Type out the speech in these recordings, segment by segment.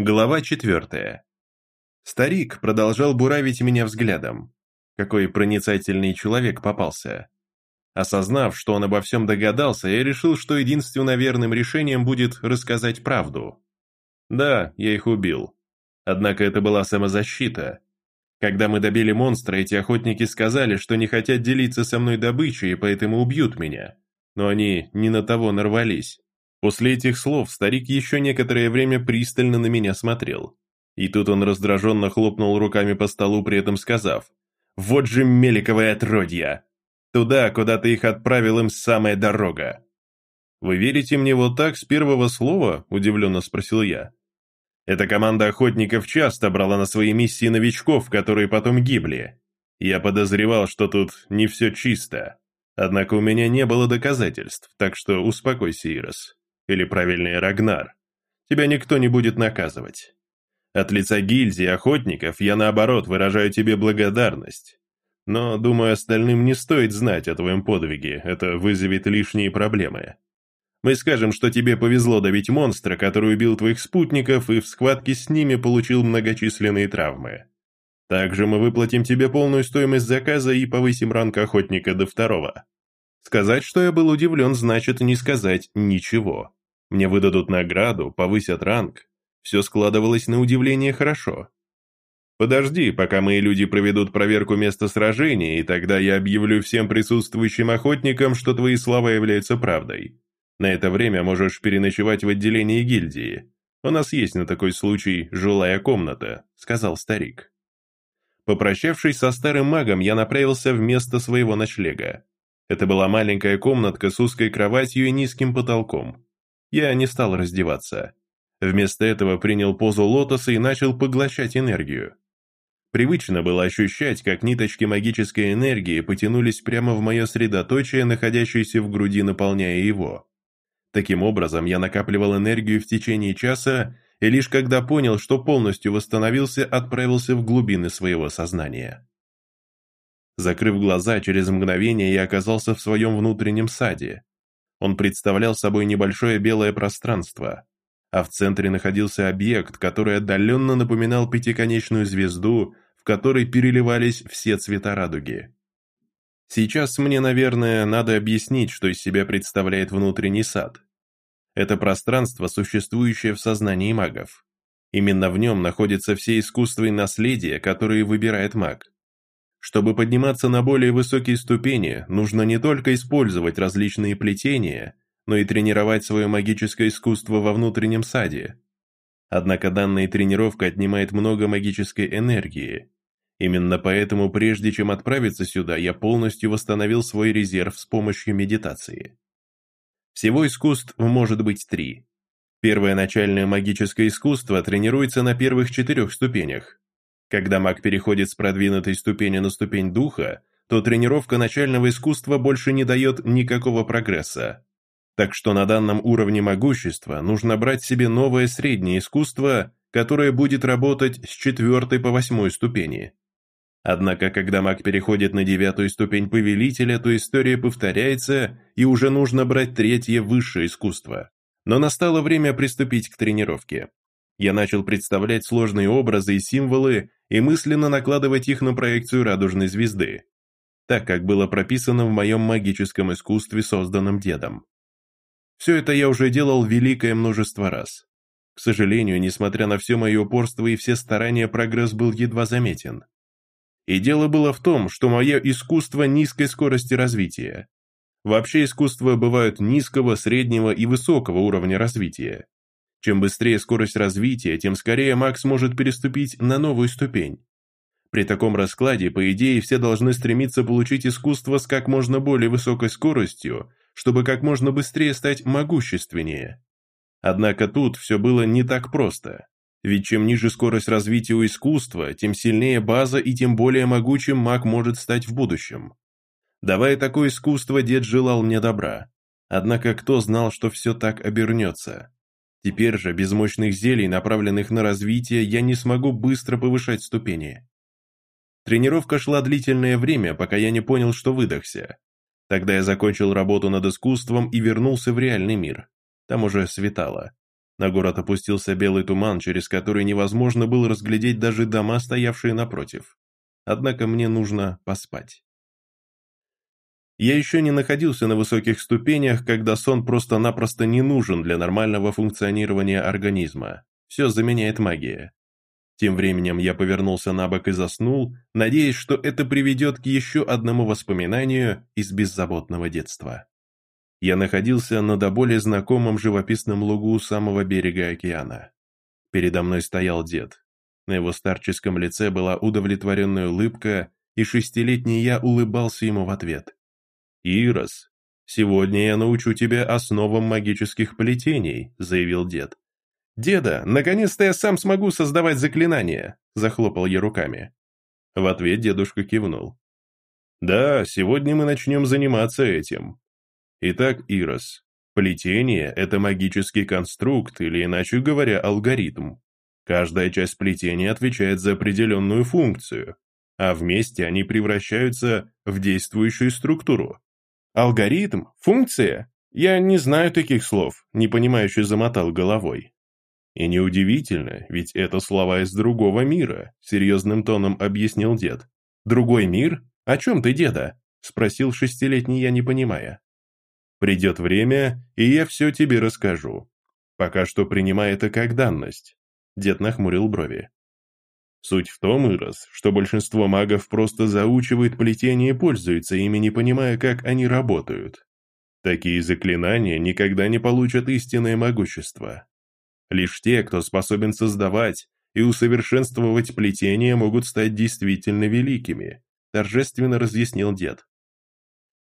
Глава четвертая. Старик продолжал буравить меня взглядом. Какой проницательный человек попался. Осознав, что он обо всем догадался, я решил, что единственно верным решением будет рассказать правду. Да, я их убил. Однако это была самозащита. Когда мы добили монстра, эти охотники сказали, что не хотят делиться со мной добычей и поэтому убьют меня. Но они не на того нарвались. После этих слов старик еще некоторое время пристально на меня смотрел. И тут он раздраженно хлопнул руками по столу, при этом сказав, «Вот же меликовое отродья! Туда, куда ты их отправил, им самая дорога!» «Вы верите мне вот так с первого слова?» – удивленно спросил я. Эта команда охотников часто брала на свои миссии новичков, которые потом гибли. Я подозревал, что тут не все чисто. Однако у меня не было доказательств, так что успокойся, Ирос или правильнее Рагнар. Тебя никто не будет наказывать. От лица гильдии охотников я, наоборот, выражаю тебе благодарность. Но, думаю, остальным не стоит знать о твоем подвиге, это вызовет лишние проблемы. Мы скажем, что тебе повезло добить монстра, который убил твоих спутников и в схватке с ними получил многочисленные травмы. Также мы выплатим тебе полную стоимость заказа и повысим ранг охотника до второго. Сказать, что я был удивлен, значит не сказать ничего. Мне выдадут награду, повысят ранг. Все складывалось на удивление хорошо. Подожди, пока мои люди проведут проверку места сражения, и тогда я объявлю всем присутствующим охотникам, что твои слова являются правдой. На это время можешь переночевать в отделении гильдии. У нас есть на такой случай жилая комната», — сказал старик. Попрощавшись со старым магом, я направился в место своего ночлега. Это была маленькая комнатка с узкой кроватью и низким потолком. Я не стал раздеваться. Вместо этого принял позу лотоса и начал поглощать энергию. Привычно было ощущать, как ниточки магической энергии потянулись прямо в мое средоточие, находящееся в груди, наполняя его. Таким образом, я накапливал энергию в течение часа, и лишь когда понял, что полностью восстановился, отправился в глубины своего сознания. Закрыв глаза, через мгновение я оказался в своем внутреннем саде. Он представлял собой небольшое белое пространство, а в центре находился объект, который отдаленно напоминал пятиконечную звезду, в которой переливались все цвета радуги. Сейчас мне, наверное, надо объяснить, что из себя представляет внутренний сад. Это пространство, существующее в сознании магов. Именно в нем находятся все искусства и наследия, которые выбирает маг. Чтобы подниматься на более высокие ступени, нужно не только использовать различные плетения, но и тренировать свое магическое искусство во внутреннем саде. Однако данная тренировка отнимает много магической энергии. Именно поэтому, прежде чем отправиться сюда, я полностью восстановил свой резерв с помощью медитации. Всего искусств может быть три. Первое начальное магическое искусство тренируется на первых четырех ступенях, когда маг переходит с продвинутой ступени на ступень духа, то тренировка начального искусства больше не дает никакого прогресса. Так что на данном уровне могущества нужно брать себе новое среднее искусство, которое будет работать с четвертой по восьмой ступени. Однако, когда маг переходит на девятую ступень повелителя, то история повторяется, и уже нужно брать третье высшее искусство. Но настало время приступить к тренировке. Я начал представлять сложные образы и символы и мысленно накладывать их на проекцию радужной звезды, так как было прописано в моем магическом искусстве, созданном дедом. Все это я уже делал великое множество раз. К сожалению, несмотря на все мое упорство и все старания, прогресс был едва заметен. И дело было в том, что мое искусство низкой скорости развития. Вообще искусства бывают низкого, среднего и высокого уровня развития. Чем быстрее скорость развития, тем скорее Макс может переступить на новую ступень. При таком раскладе, по идее, все должны стремиться получить искусство с как можно более высокой скоростью, чтобы как можно быстрее стать могущественнее. Однако тут все было не так просто. Ведь чем ниже скорость развития у искусства, тем сильнее база и тем более могучим маг может стать в будущем. Давая такое искусство, дед желал мне добра. Однако кто знал, что все так обернется? Теперь же, без мощных зелий, направленных на развитие, я не смогу быстро повышать ступени. Тренировка шла длительное время, пока я не понял, что выдохся. Тогда я закончил работу над искусством и вернулся в реальный мир. Там уже светало. На город опустился белый туман, через который невозможно было разглядеть даже дома, стоявшие напротив. Однако мне нужно поспать. Я еще не находился на высоких ступенях, когда сон просто-напросто не нужен для нормального функционирования организма. Все заменяет магия. Тем временем я повернулся на бок и заснул, надеясь, что это приведет к еще одному воспоминанию из беззаботного детства. Я находился на до более знакомом живописном лугу у самого берега океана. Передо мной стоял дед. На его старческом лице была удовлетворенная улыбка, и шестилетний я улыбался ему в ответ. «Ирос, сегодня я научу тебя основам магических плетений», — заявил дед. «Деда, наконец-то я сам смогу создавать заклинания!» – захлопал я руками. В ответ дедушка кивнул. «Да, сегодня мы начнем заниматься этим. Итак, Ирос, плетение – это магический конструкт, или, иначе говоря, алгоритм. Каждая часть плетения отвечает за определенную функцию, а вместе они превращаются в действующую структуру. Алгоритм? Функция? Я не знаю таких слов, непонимающе замотал головой. «И неудивительно, ведь это слова из другого мира», — серьезным тоном объяснил дед. «Другой мир? О чем ты, деда?» — спросил шестилетний я, не понимая. «Придет время, и я все тебе расскажу. Пока что принимай это как данность», — дед нахмурил брови. Суть в том, Ирос, что большинство магов просто заучивают плетение и пользуются ими, не понимая, как они работают. Такие заклинания никогда не получат истинное могущество. Лишь те, кто способен создавать и усовершенствовать плетение, могут стать действительно великими, торжественно разъяснил дед.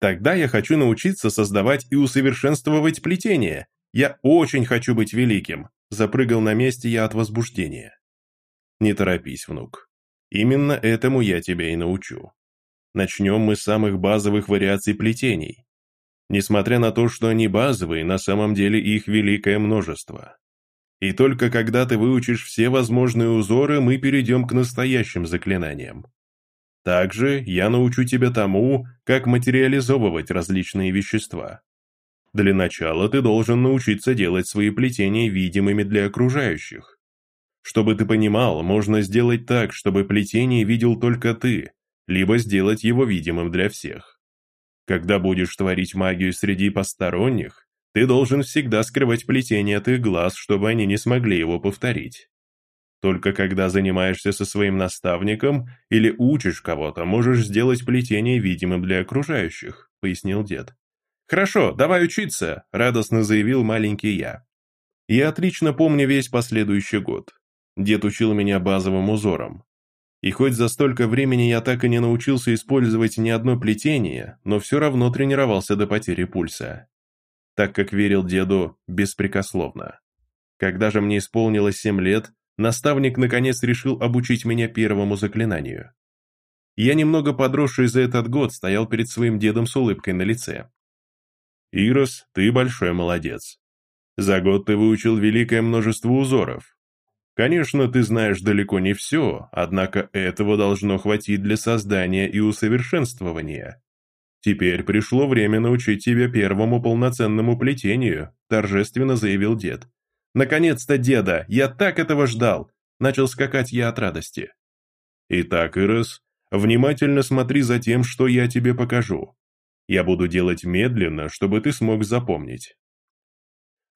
Тогда я хочу научиться создавать и усовершенствовать плетение. Я очень хочу быть великим, запрыгал на месте я от возбуждения. Не торопись, внук. Именно этому я тебя и научу. Начнем мы с самых базовых вариаций плетений. Несмотря на то, что они базовые, на самом деле их великое множество. И только когда ты выучишь все возможные узоры, мы перейдем к настоящим заклинаниям. Также я научу тебя тому, как материализовывать различные вещества. Для начала ты должен научиться делать свои плетения видимыми для окружающих. Чтобы ты понимал, можно сделать так, чтобы плетение видел только ты, либо сделать его видимым для всех. Когда будешь творить магию среди посторонних, ты должен всегда скрывать плетение от их глаз, чтобы они не смогли его повторить. Только когда занимаешься со своим наставником или учишь кого-то, можешь сделать плетение видимым для окружающих», — пояснил дед. «Хорошо, давай учиться», — радостно заявил маленький я. Я отлично помню весь последующий год. Дед учил меня базовым узорам. И хоть за столько времени я так и не научился использовать ни одно плетение, но все равно тренировался до потери пульса так как верил деду беспрекословно. Когда же мне исполнилось семь лет, наставник наконец решил обучить меня первому заклинанию. Я немного подросший за этот год стоял перед своим дедом с улыбкой на лице. «Ирос, ты большой молодец. За год ты выучил великое множество узоров. Конечно, ты знаешь далеко не все, однако этого должно хватить для создания и усовершенствования. «Теперь пришло время научить тебя первому полноценному плетению», торжественно заявил дед. «Наконец-то, деда! Я так этого ждал!» Начал скакать я от радости. «Итак, Ирос, внимательно смотри за тем, что я тебе покажу. Я буду делать медленно, чтобы ты смог запомнить».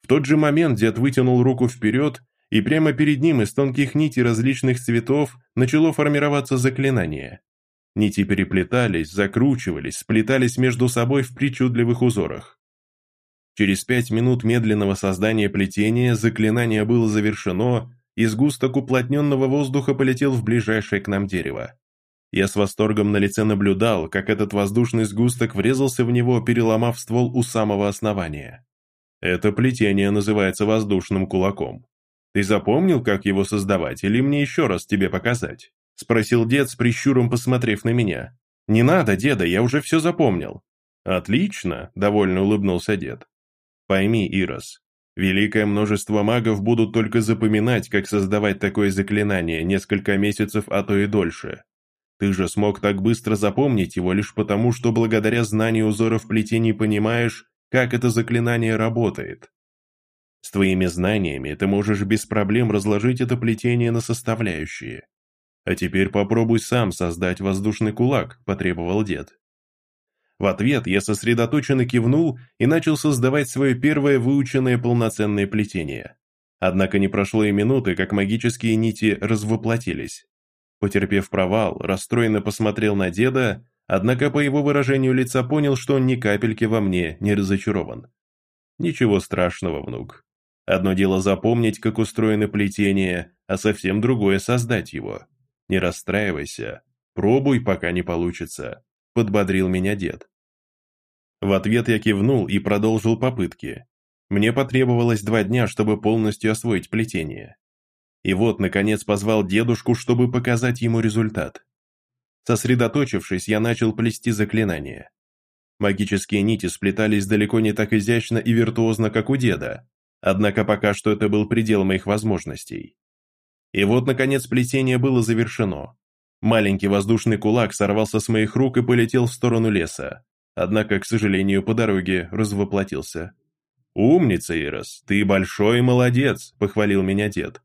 В тот же момент дед вытянул руку вперед, и прямо перед ним из тонких нитей различных цветов начало формироваться заклинание. Нити переплетались, закручивались, сплетались между собой в причудливых узорах. Через пять минут медленного создания плетения заклинание было завершено, и сгусток уплотненного воздуха полетел в ближайшее к нам дерево. Я с восторгом на лице наблюдал, как этот воздушный сгусток врезался в него, переломав ствол у самого основания. Это плетение называется воздушным кулаком. Ты запомнил, как его создавать, или мне еще раз тебе показать? Спросил дед с прищуром, посмотрев на меня. «Не надо, деда, я уже все запомнил». «Отлично», — довольно улыбнулся дед. «Пойми, Ирос, великое множество магов будут только запоминать, как создавать такое заклинание несколько месяцев, а то и дольше. Ты же смог так быстро запомнить его лишь потому, что благодаря знанию узоров плетений понимаешь, как это заклинание работает. С твоими знаниями ты можешь без проблем разложить это плетение на составляющие. А теперь попробуй сам создать воздушный кулак, потребовал дед. В ответ я сосредоточенно кивнул и начал создавать свое первое выученное полноценное плетение. Однако не прошло и минуты, как магические нити развоплотились. Потерпев провал, расстроенно посмотрел на деда, однако по его выражению лица понял, что он ни капельки во мне не разочарован. Ничего страшного, внук. Одно дело запомнить, как устроено плетение, а совсем другое создать его. Не расстраивайся, пробуй, пока не получится, подбодрил меня дед. В ответ я кивнул и продолжил попытки. Мне потребовалось два дня, чтобы полностью освоить плетение. И вот, наконец, позвал дедушку, чтобы показать ему результат. Сосредоточившись, я начал плести заклинание. Магические нити сплетались далеко не так изящно и виртуозно, как у деда, однако пока что это был предел моих возможностей. И вот, наконец, плетение было завершено. Маленький воздушный кулак сорвался с моих рук и полетел в сторону леса, однако, к сожалению, по дороге развоплотился. «Умница, Ирос, ты большой молодец», — похвалил меня дед.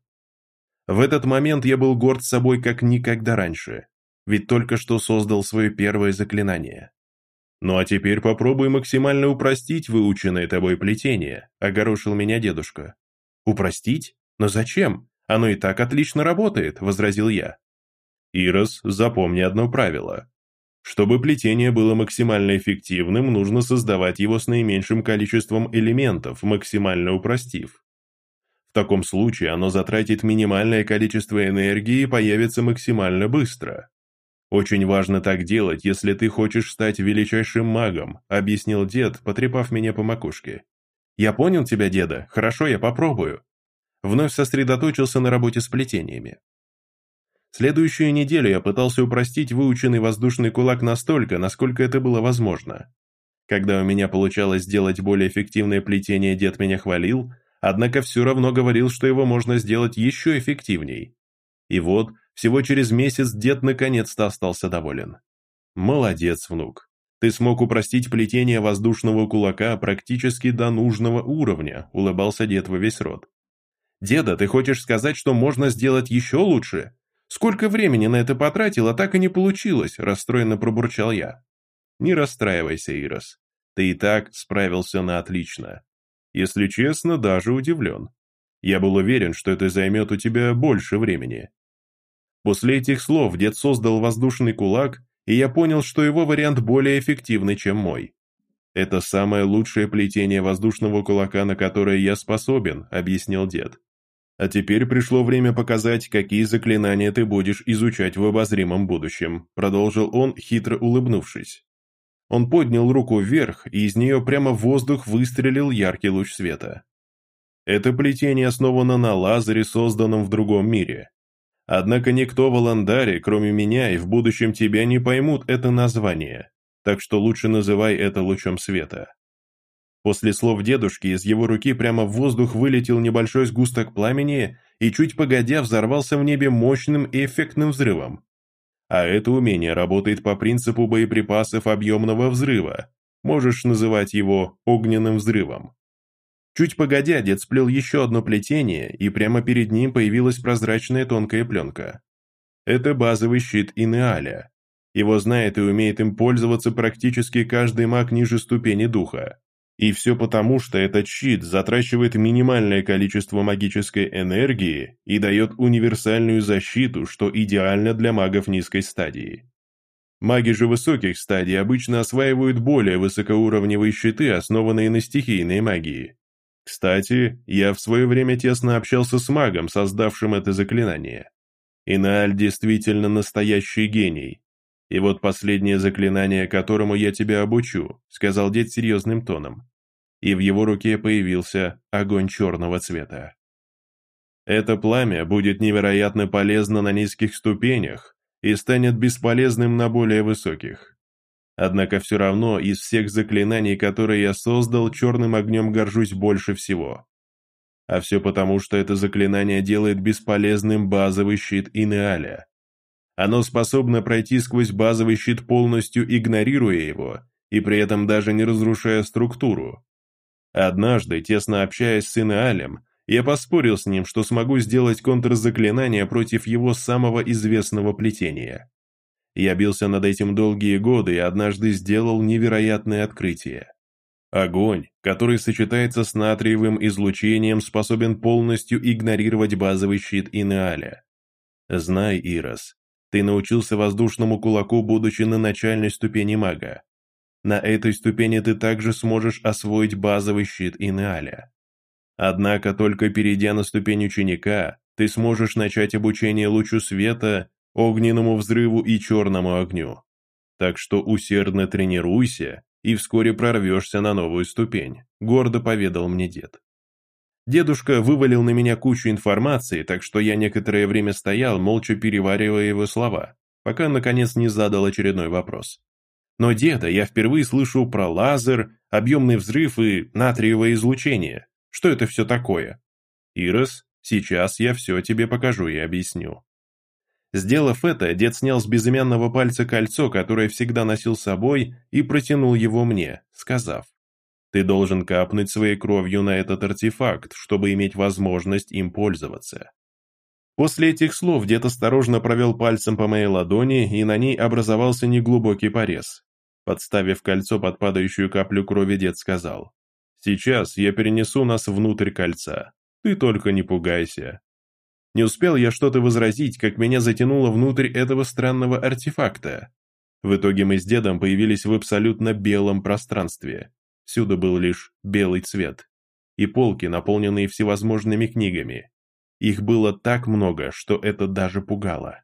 В этот момент я был горд собой как никогда раньше, ведь только что создал свое первое заклинание. «Ну а теперь попробуй максимально упростить выученное тобой плетение», — огорошил меня дедушка. «Упростить? Но зачем? Оно и так отлично работает», — возразил я. «Ирос, запомни одно правило. Чтобы плетение было максимально эффективным, нужно создавать его с наименьшим количеством элементов, максимально упростив. В таком случае оно затратит минимальное количество энергии и появится максимально быстро. Очень важно так делать, если ты хочешь стать величайшим магом, объяснил дед, потрепав меня по макушке. Я понял тебя, деда, хорошо, я попробую. Вновь сосредоточился на работе с плетениями. Следующую неделю я пытался упростить выученный воздушный кулак настолько, насколько это было возможно. Когда у меня получалось сделать более эффективное плетение, дед меня хвалил, однако все равно говорил, что его можно сделать еще эффективней. И вот, всего через месяц дед наконец-то остался доволен. «Молодец, внук. Ты смог упростить плетение воздушного кулака практически до нужного уровня», улыбался дед во весь рот. «Деда, ты хочешь сказать, что можно сделать еще лучше? Сколько времени на это потратил, а так и не получилось», расстроенно пробурчал я. «Не расстраивайся, Ирос. Ты и так справился на отлично. Если честно, даже удивлен. Я был уверен, что это займет у тебя больше времени. После этих слов дед создал воздушный кулак, и я понял, что его вариант более эффективный, чем мой. «Это самое лучшее плетение воздушного кулака, на которое я способен», — объяснил дед. «А теперь пришло время показать, какие заклинания ты будешь изучать в обозримом будущем», — продолжил он, хитро улыбнувшись. Он поднял руку вверх, и из нее прямо в воздух выстрелил яркий луч света. Это плетение основано на лазере, созданном в другом мире. Однако никто в Аландаре, кроме меня и в будущем тебя, не поймут это название, так что лучше называй это лучом света. После слов дедушки из его руки прямо в воздух вылетел небольшой сгусток пламени и чуть погодя взорвался в небе мощным и эффектным взрывом. А это умение работает по принципу боеприпасов объемного взрыва. Можешь называть его огненным взрывом. Чуть погодя, дед сплел еще одно плетение, и прямо перед ним появилась прозрачная тонкая пленка. Это базовый щит Инеаля. Его знает и умеет им пользоваться практически каждый маг ниже ступени духа. И все потому, что этот щит затрачивает минимальное количество магической энергии и дает универсальную защиту, что идеально для магов низкой стадии. Маги же высоких стадий обычно осваивают более высокоуровневые щиты, основанные на стихийной магии. Кстати, я в свое время тесно общался с магом, создавшим это заклинание. Инааль действительно настоящий гений. И вот последнее заклинание, которому я тебя обучу, сказал дед серьезным тоном. И в его руке появился огонь черного цвета. Это пламя будет невероятно полезно на низких ступенях и станет бесполезным на более высоких. Однако все равно из всех заклинаний, которые я создал, черным огнем горжусь больше всего. А все потому, что это заклинание делает бесполезным базовый щит Инеаля. Оно способно пройти сквозь базовый щит полностью игнорируя его, и при этом даже не разрушая структуру. Однажды, тесно общаясь с Инеалем, я поспорил с ним, что смогу сделать контрзаклинание против его самого известного плетения. Я бился над этим долгие годы и однажды сделал невероятное открытие. Огонь, который сочетается с натриевым излучением, способен полностью игнорировать базовый щит Инеаля. Знай, Ирос, ты научился воздушному кулаку, будучи на начальной ступени мага. На этой ступени ты также сможешь освоить базовый щит Инеаля. Однако только перейдя на ступень ученика, ты сможешь начать обучение лучу света, огненному взрыву и черному огню. Так что усердно тренируйся и вскоре прорвешься на новую ступень», — гордо поведал мне дед. Дедушка вывалил на меня кучу информации, так что я некоторое время стоял, молча переваривая его слова, пока, наконец, не задал очередной вопрос. «Но, деда, я впервые слышу про лазер, объемный взрыв и натриевое излучение. Что это все такое?» «Ирос, сейчас я все тебе покажу и объясню». Сделав это, дед снял с безымянного пальца кольцо, которое всегда носил с собой, и протянул его мне, сказав, «Ты должен капнуть своей кровью на этот артефакт, чтобы иметь возможность им пользоваться». После этих слов дед осторожно провел пальцем по моей ладони, и на ней образовался неглубокий порез. Подставив кольцо под падающую каплю крови, дед сказал, «Сейчас я перенесу нас внутрь кольца. Ты только не пугайся. Не успел я что-то возразить, как меня затянуло внутрь этого странного артефакта. В итоге мы с дедом появились в абсолютно белом пространстве. Всюду был лишь белый цвет. И полки, наполненные всевозможными книгами. Их было так много, что это даже пугало.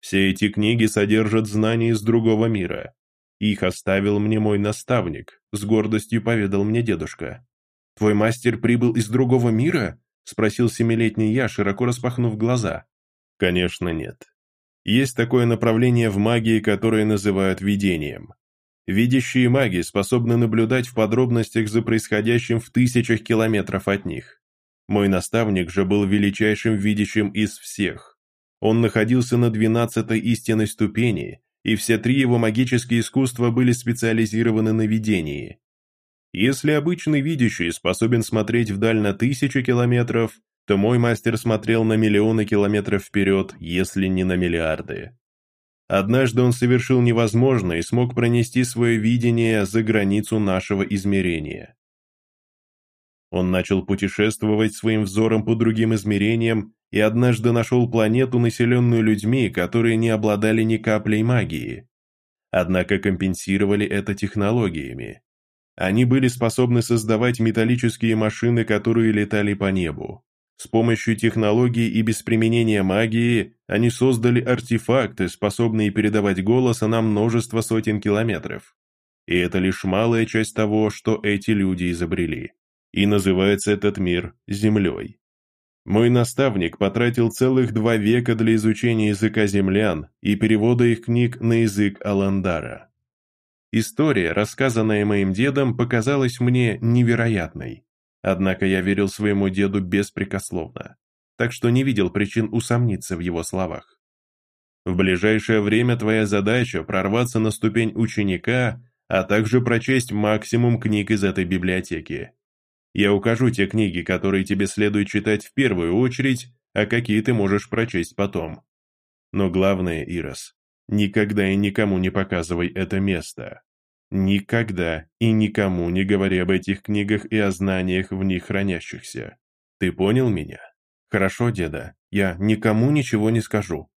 Все эти книги содержат знания из другого мира. Их оставил мне мой наставник, с гордостью поведал мне дедушка. «Твой мастер прибыл из другого мира?» — спросил семилетний я, широко распахнув глаза. «Конечно нет. Есть такое направление в магии, которое называют видением. Видящие маги способны наблюдать в подробностях за происходящим в тысячах километров от них. Мой наставник же был величайшим видящим из всех. Он находился на двенадцатой истинной ступени, и все три его магические искусства были специализированы на видении. Если обычный видящий способен смотреть вдаль на тысячи километров, то мой мастер смотрел на миллионы километров вперед, если не на миллиарды. Однажды он совершил невозможное и смог пронести свое видение за границу нашего измерения. Он начал путешествовать своим взором по другим измерениям и однажды нашел планету, населенную людьми, которые не обладали ни каплей магии. Однако компенсировали это технологиями. Они были способны создавать металлические машины, которые летали по небу. С помощью технологий и без применения магии они создали артефакты, способные передавать голос на множество сотен километров. И это лишь малая часть того, что эти люди изобрели. И называется этот мир Землей. Мой наставник потратил целых два века для изучения языка землян и перевода их книг на язык Аландара. История, рассказанная моим дедом, показалась мне невероятной. Однако я верил своему деду беспрекословно, так что не видел причин усомниться в его словах. В ближайшее время твоя задача прорваться на ступень ученика, а также прочесть максимум книг из этой библиотеки. Я укажу те книги, которые тебе следует читать в первую очередь, а какие ты можешь прочесть потом. Но главное, Ирос, Никогда и никому не показывай это место. Никогда и никому не говори об этих книгах и о знаниях в них хранящихся. Ты понял меня? Хорошо, деда, я никому ничего не скажу.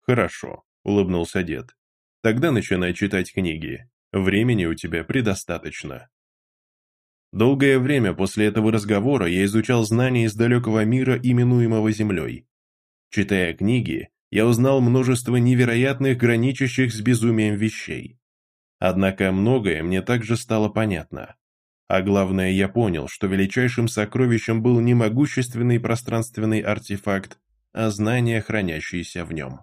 Хорошо, улыбнулся дед. Тогда начинай читать книги. Времени у тебя предостаточно. Долгое время после этого разговора я изучал знания из далекого мира, именуемого Землей. Читая книги, я узнал множество невероятных, граничащих с безумием вещей. Однако многое мне также стало понятно. А главное, я понял, что величайшим сокровищем был не могущественный пространственный артефакт, а знания, хранящиеся в нем.